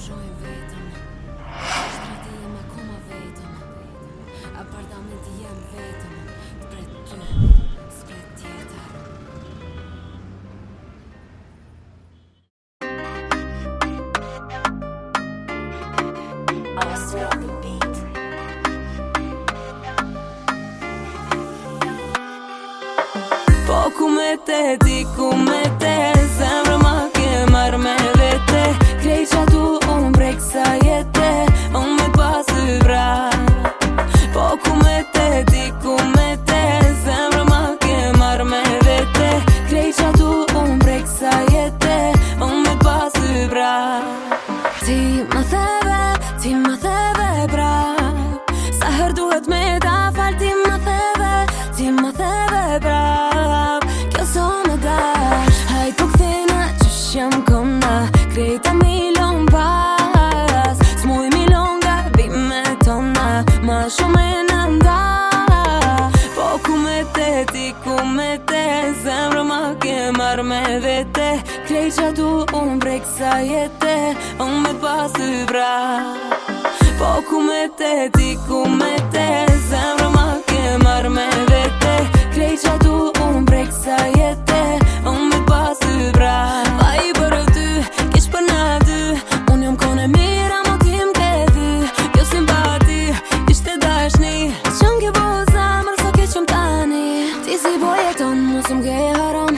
shohim vetëm Shtrati jem e koma vetëm Apartamenti jem vetëm Pre të të Po ku me te di ku me te Ti më theve, ti më theve pra Sa her duhet me ta fal Ti më theve, ti më theve pra Kjo so me da Hajt po këthina që shëm kona Krejta mi lom pas Smoj mi lom nga bime tona Ma shumë e zemrë ma ke marrë me vete Klej që tu unë brek sa jete Unë me pasë bra Po ku me te ti ku me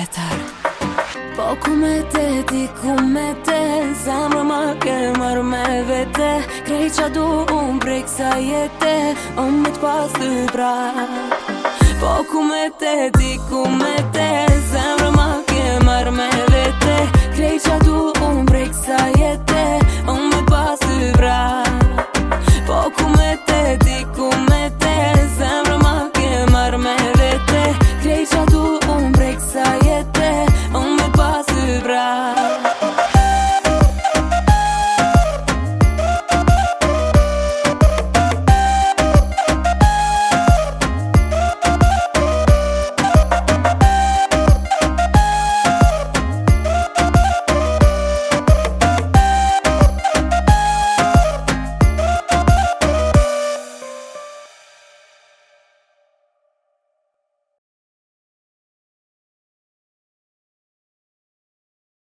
tjetër Po kumete, me te, ti ku me te Zamra ma ke mar vete Krej du unë prej kësa jete O me të pas të prap Po ku me te,